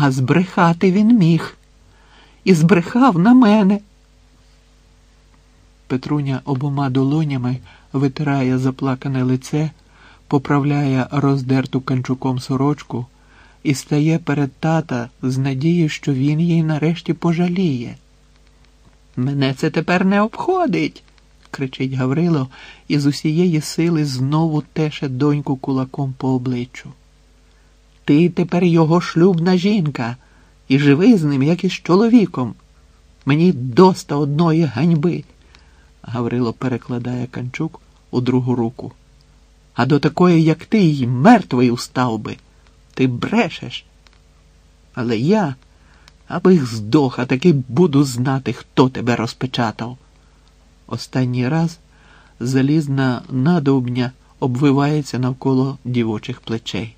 А збрехати він міг. І збрехав на мене. Петруня обома долонями витирає заплакане лице, поправляє роздерту канчуком сорочку і стає перед тата з надією, що він їй нарешті пожаліє. Мене це тепер не обходить, кричить Гаврило і з усієї сили знову теше доньку кулаком по обличчю. Ти тепер його шлюбна жінка і живи з ним, як із чоловіком. Мені доста одної ганьби. Гаврило перекладає канчук у другу руку. А до такої, як ти, й мертвий устав би. Ти брешеш. Але я, аби їх здох, а таки буду знати, хто тебе розпечатав. Останній раз залізна надовбня обвивається навколо дівочих плечей.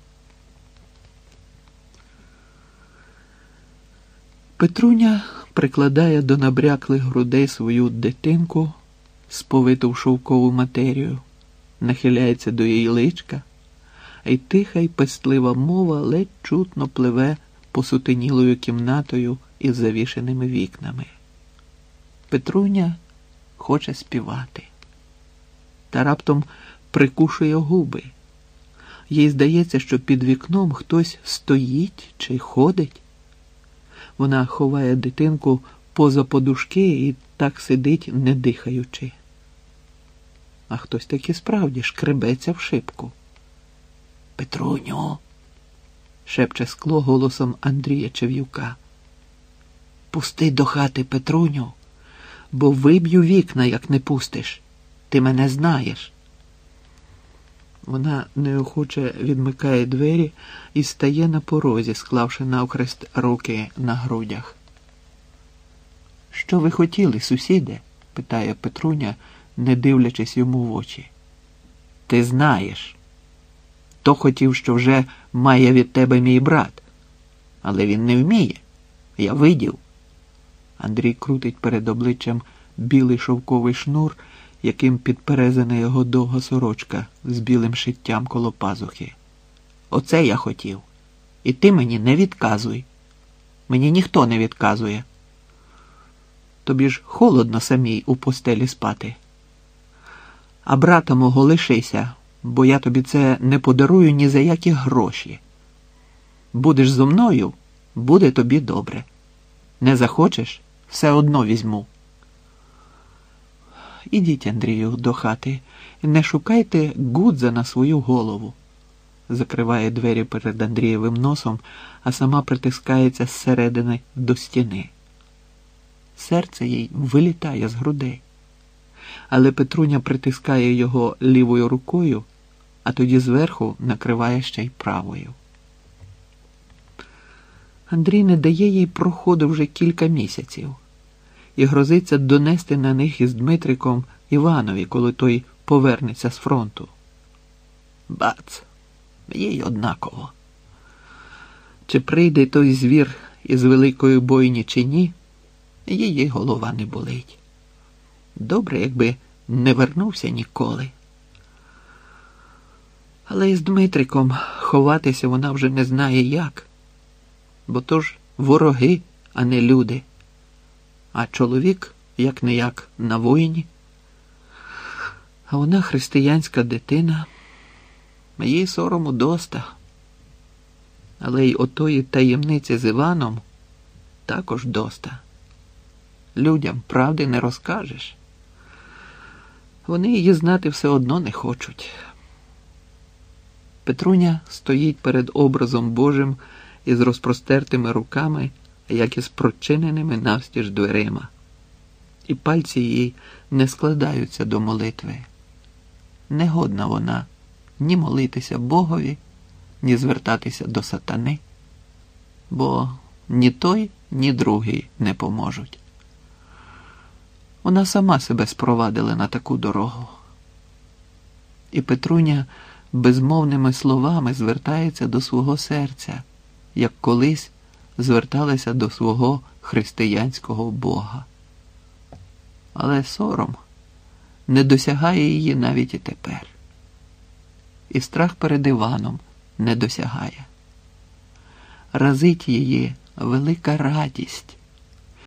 Петруня прикладає до набряклих грудей свою дитинку, сповиту в шовкову матерію, нахиляється до її личка, і тиха й пестлива мова ледь чутно пливе посутенілою кімнатою із завішеними вікнами. Петруня хоче співати, та раптом прикушує губи. Їй здається, що під вікном хтось стоїть чи ходить. Вона ховає дитинку поза подушки і так сидить, не дихаючи. А хтось таки справді шкребеться в шибку. Петруню, шепче скло голосом Андрія Чев'юка. Пусти до хати Петруню, бо виб'ю вікна, як не пустиш. Ти мене знаєш. Вона неохоче відмикає двері і стає на порозі, склавши навхрест руки на грудях. Що ви хотіли, сусіде? питає Петруня, не дивлячись йому в очі. Ти знаєш. То хотів, що вже має від тебе мій брат, але він не вміє. Я видів. Андрій крутить перед обличчям білий шовковий шнур яким підперезана його довга сорочка з білим шиттям коло пазухи. Оце я хотів. І ти мені не відказуй. Мені ніхто не відказує. Тобі ж холодно самій у постелі спати. А брата мого лишися, бо я тобі це не подарую ні за які гроші. Будеш зо мною, буде тобі добре. Не захочеш, все одно візьму. Ідіть, Андрію, до хати, не шукайте гудза на свою голову. Закриває двері перед Андрієвим носом, а сама притискається зсередини до стіни. Серце їй вилітає з грудей. Але Петруня притискає його лівою рукою, а тоді зверху накриває ще й правою. Андрій не дає їй проходу вже кілька місяців і грозиться донести на них із Дмитриком Іванові, коли той повернеться з фронту. Бац, їй однаково. Чи прийде той звір із великої бойні, чи ні, її голова не болить. Добре, якби не вернувся ніколи. Але із Дмитриком ховатися вона вже не знає як, бо то ж вороги, а не люди а чоловік як не як на воїні. А вона християнська дитина, їй сорому доста. Але й отої таємниці з Іваном також доста. Людям правди не розкажеш. Вони її знати все одно не хочуть. Петруня стоїть перед образом Божим із розпростертими руками як із прочиненими навстіж дверима, і пальці їй не складаються до молитви. Негодна вона ні молитися Богові, ні звертатися до сатани, бо ні той, ні другий не поможуть. Вона сама себе спровадила на таку дорогу. І Петруня безмовними словами звертається до свого серця, як колись зверталася до свого християнського Бога. Але сором не досягає її навіть і тепер. І страх перед Іваном не досягає. разить її велика радість.